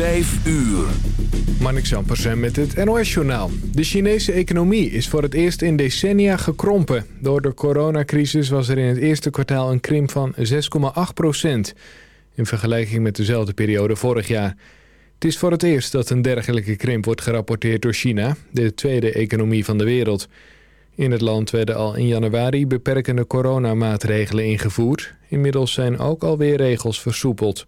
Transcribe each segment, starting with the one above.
5 uur. Marnik Zampersen met het NOS-journaal. De Chinese economie is voor het eerst in decennia gekrompen. Door de coronacrisis was er in het eerste kwartaal een krimp van 6,8 procent... in vergelijking met dezelfde periode vorig jaar. Het is voor het eerst dat een dergelijke krimp wordt gerapporteerd door China... de tweede economie van de wereld. In het land werden al in januari beperkende coronamaatregelen ingevoerd. Inmiddels zijn ook alweer regels versoepeld.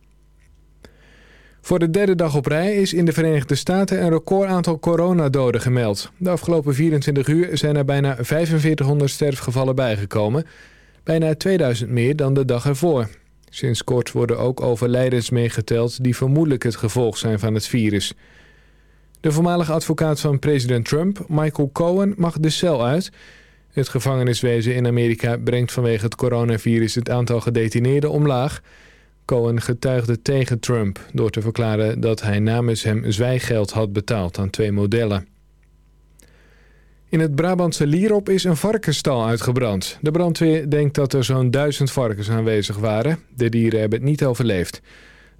Voor de derde dag op rij is in de Verenigde Staten een record aantal coronadoden gemeld. De afgelopen 24 uur zijn er bijna 4500 sterfgevallen bijgekomen. Bijna 2000 meer dan de dag ervoor. Sinds kort worden ook overlijdens meegeteld die vermoedelijk het gevolg zijn van het virus. De voormalige advocaat van president Trump, Michael Cohen, mag de cel uit. Het gevangeniswezen in Amerika brengt vanwege het coronavirus het aantal gedetineerden omlaag... Cohen getuigde tegen Trump door te verklaren dat hij namens hem zwijgeld had betaald aan twee modellen. In het Brabantse Lierop is een varkensstal uitgebrand. De brandweer denkt dat er zo'n duizend varkens aanwezig waren. De dieren hebben het niet overleefd.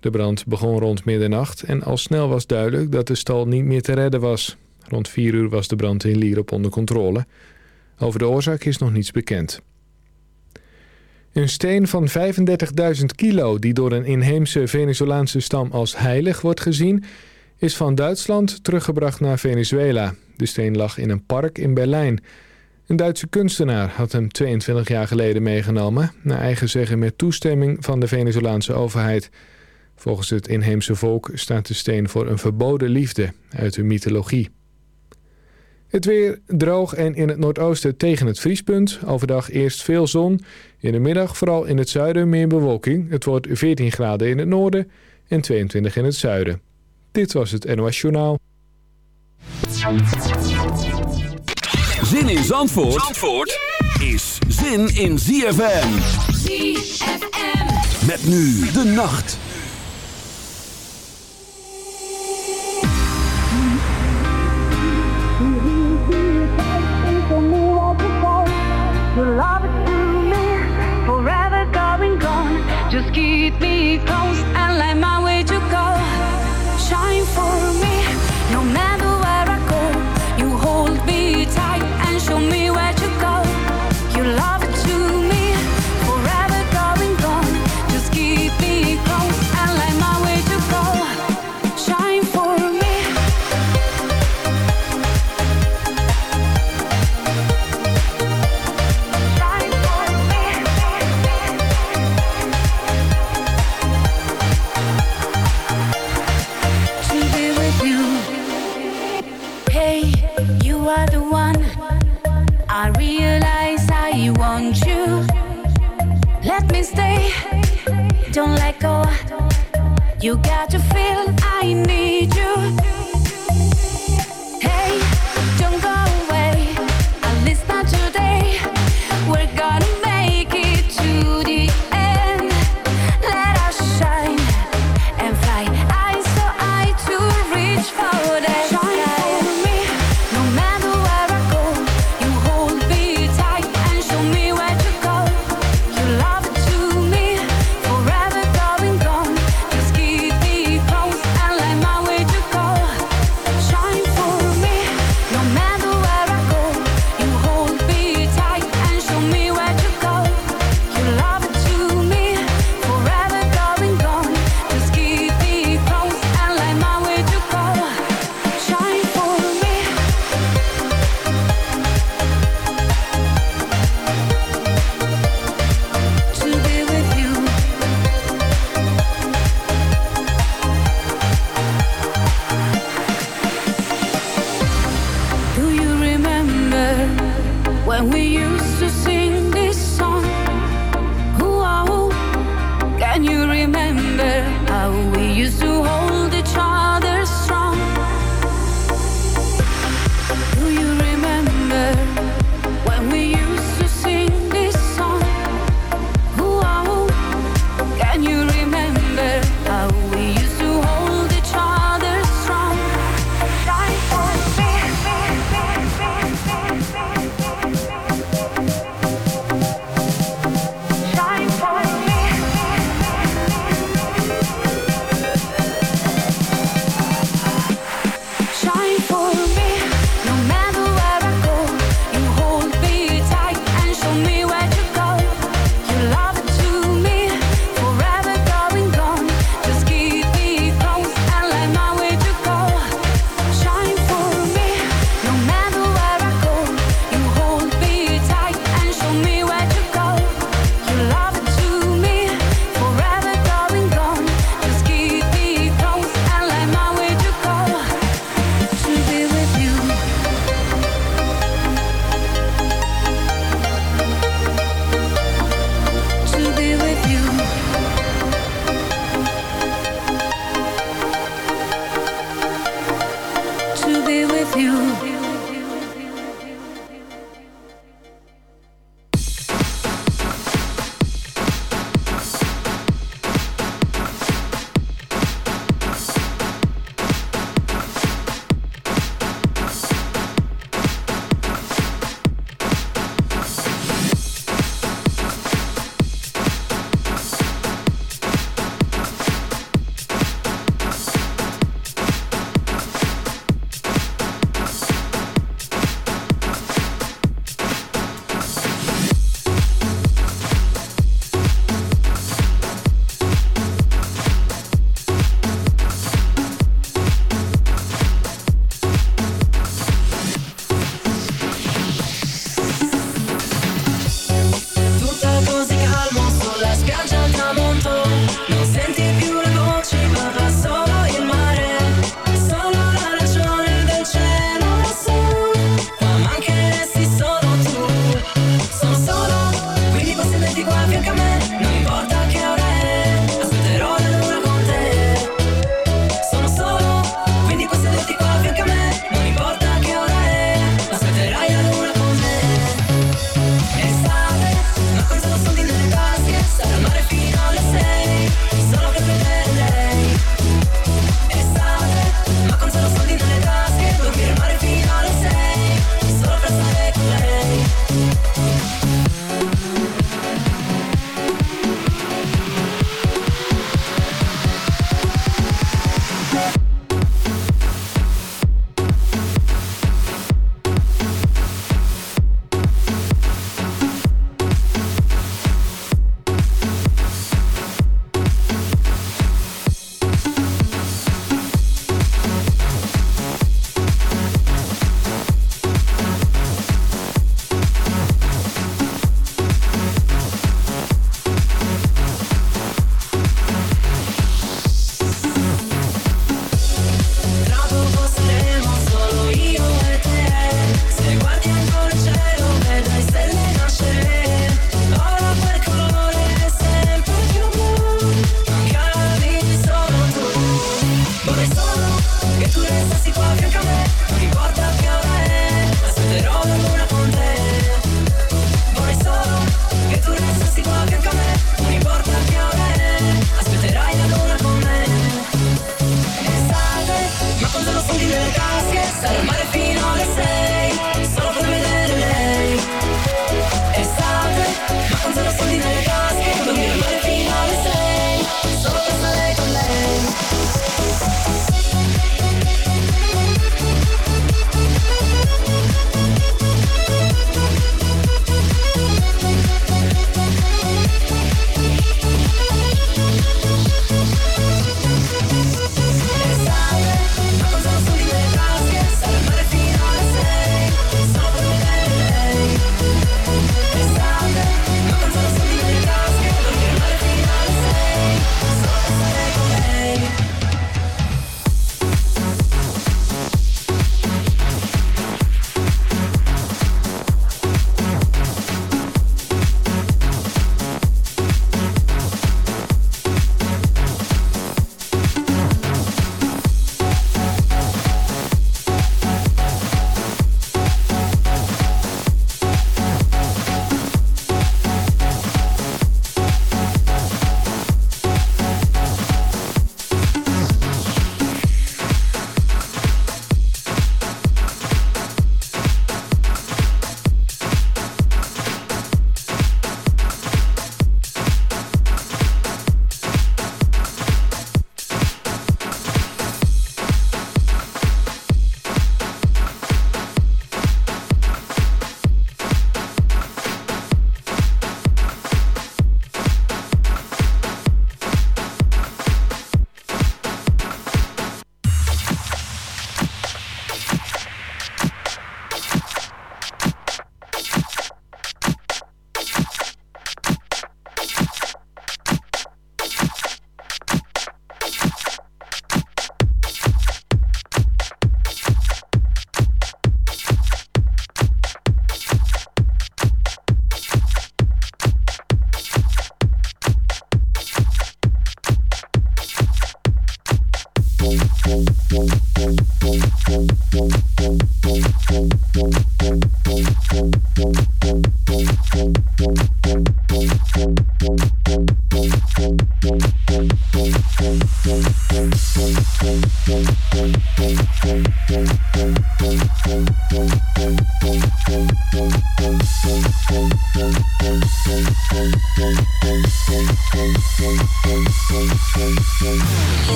De brand begon rond middernacht en al snel was duidelijk dat de stal niet meer te redden was. Rond vier uur was de brand in Lierop onder controle. Over de oorzaak is nog niets bekend. Een steen van 35.000 kilo die door een inheemse Venezolaanse stam als heilig wordt gezien... is van Duitsland teruggebracht naar Venezuela. De steen lag in een park in Berlijn. Een Duitse kunstenaar had hem 22 jaar geleden meegenomen... naar eigen zeggen met toestemming van de Venezolaanse overheid. Volgens het inheemse volk staat de steen voor een verboden liefde uit de mythologie. Het weer droog en in het noordoosten tegen het vriespunt. Overdag eerst veel zon. In de middag vooral in het zuiden meer bewolking. Het wordt 14 graden in het noorden en 22 in het zuiden. Dit was het NOS Journaal. Zin in Zandvoort, Zandvoort is zin in ZFM. ZFM. Met nu de nacht. Keep me close. You got to feel I need you.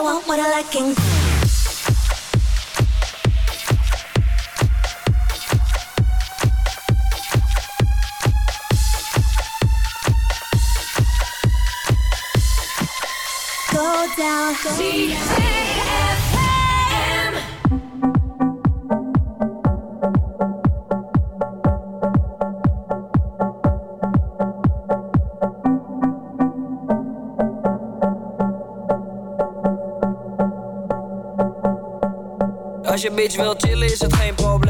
Als je bitch wil chillen is het geen probleem, dan Als je bitch wil chillen is het geen probleem.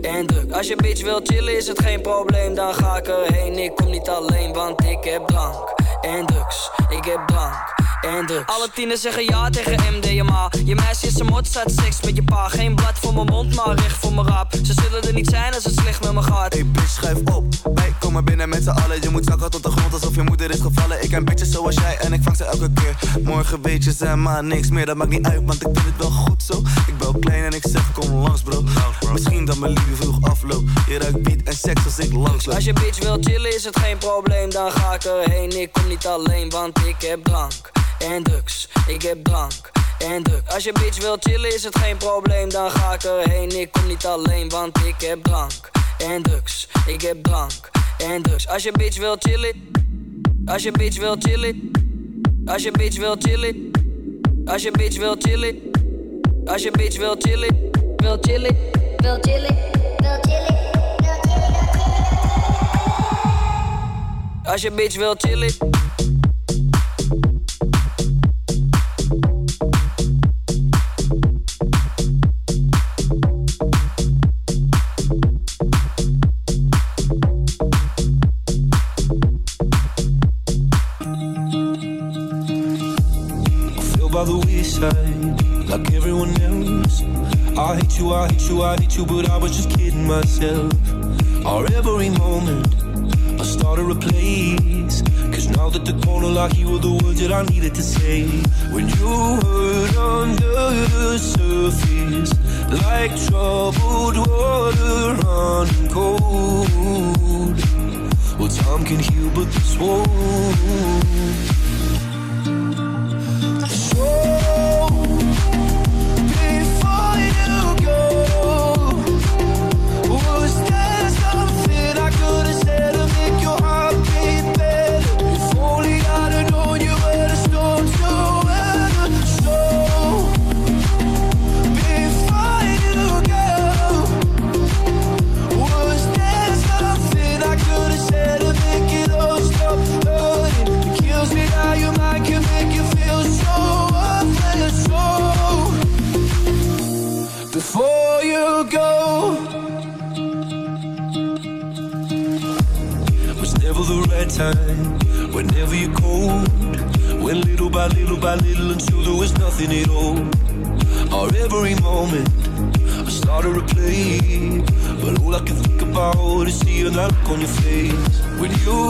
en drugs Als je bitch wil chillen is het geen probleem. Dan ga ik erheen, ik kom niet alleen Want ik heb drank en drugs. Ik heb drank en drugs. Alle tieners zeggen ja tegen MDMA Je meisje is een mot, staat seks met je pa. Geen blad voor mijn mond, maar recht voor mijn rap. Ze zullen er niet zijn als het slecht met me gaat. Hey bitch, schuif op. Wij komen binnen met z'n allen. Je moet zakken tot de grond alsof je moeder is gevallen. Ik ken bitches zoals jij en ik vang ze elke keer. Morgen weet je ze maar niks meer. Dat maakt niet uit, want ik vind het wel goed zo. Ik ben klein en ik zeg kom langs mijn liefde vroeg afloopt. Je ruikt beat en seks als ik langs loop. Als je bitch wil chillen is het geen probleem Dan ga ik erheen, ik kom niet alleen Want ik heb drank en drugs. Ik heb drank en drugs Als je bitch wil chillen is het geen probleem Dan ga ik erheen, ik kom niet alleen Want ik heb drank en drugs. Ik heb drank en Als je bitch wil chillen Als je bitch wil chillen Als je bitch wil chillen Als je bitch wil chillen Als je bitch wil chillen Wil chillen Wil chillen Wil chillen Als je bitch wil chillen. By the wayside, like everyone else. I hate you, I hate you, I hate you, but I was just kidding myself. Our every moment, I started a place. Cause now that the corner lock, you were the words that I needed to say. When you hurt under the surface, like troubled water running cold. Well, time can heal, but this won't. Nothing at all. Or every moment I start to replay. but all I can think about is seeing that look on your face. When you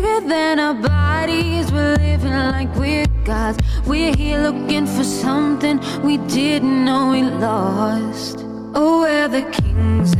bigger than our bodies, we're living like we're gods. We're here looking for something we didn't know we lost. Oh, we're the kings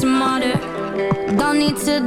smarter. Dan niet te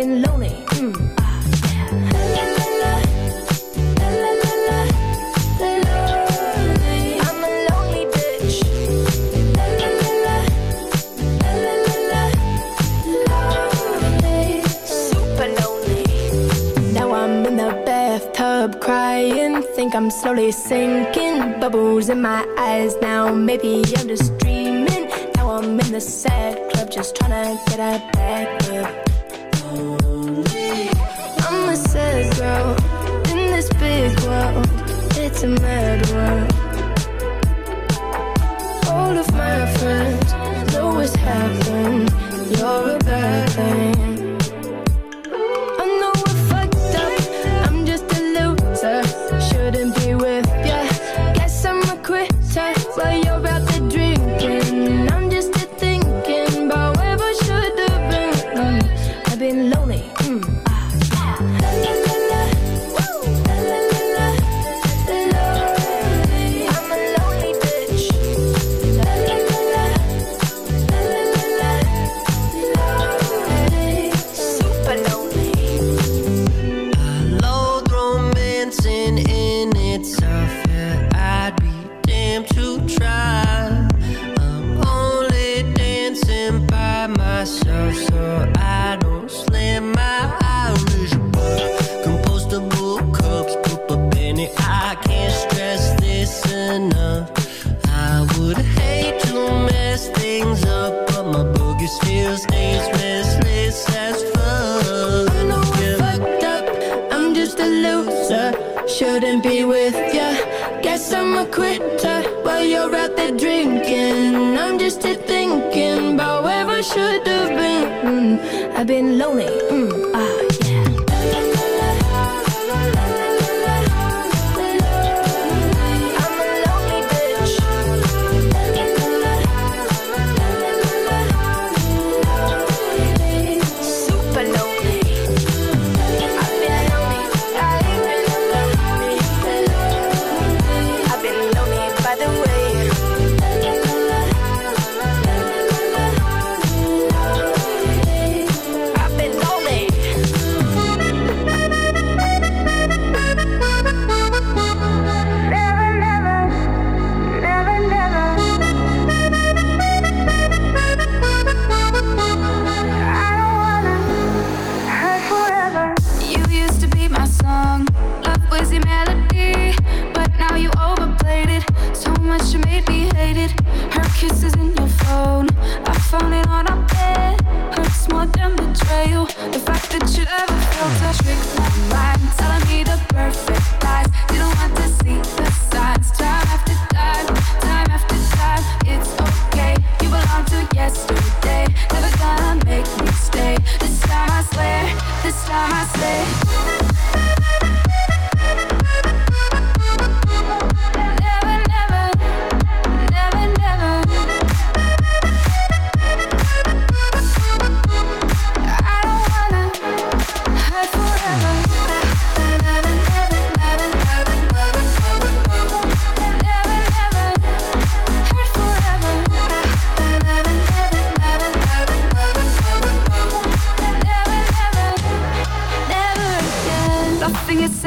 been lonely. Mm. crying. Think I'm slowly sinking. Bubbles in my eyes now. Maybe I'm just dreaming. Now I'm in the sad club, just trying to get out back up. It's a mad world. All of my friends know what's happened. You're a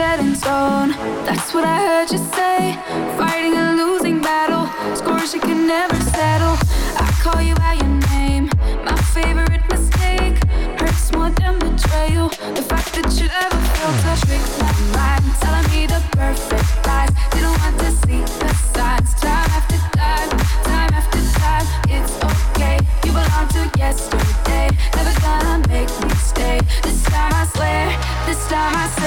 set in stone. That's what I heard you say. Fighting a losing battle, scores you can never settle. I call you by your name, my favorite mistake. Hurts more than betrayal. The fact that you ever felt a tricks, my mind, telling me the perfect lies. Didn't want to see the signs. Time after time, time after time, it's okay. You belong to yesterday. Never gonna make me stay. This time I swear. This time I swear.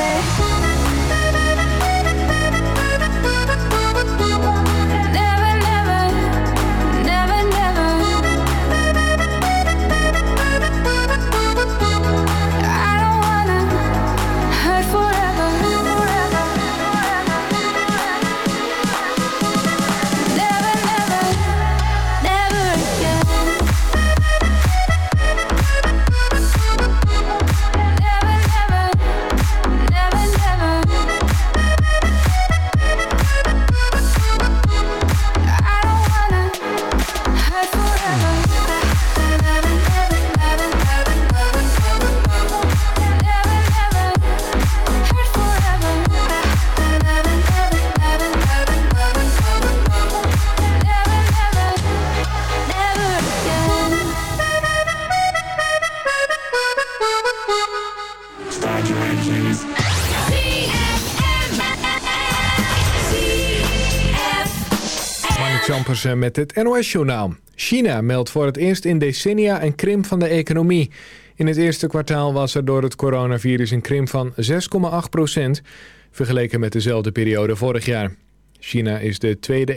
Met het NOS-journaal. China meldt voor het eerst in decennia een krimp van de economie. In het eerste kwartaal was er door het coronavirus een krimp van 6,8 procent... vergeleken met dezelfde periode vorig jaar. China is de tweede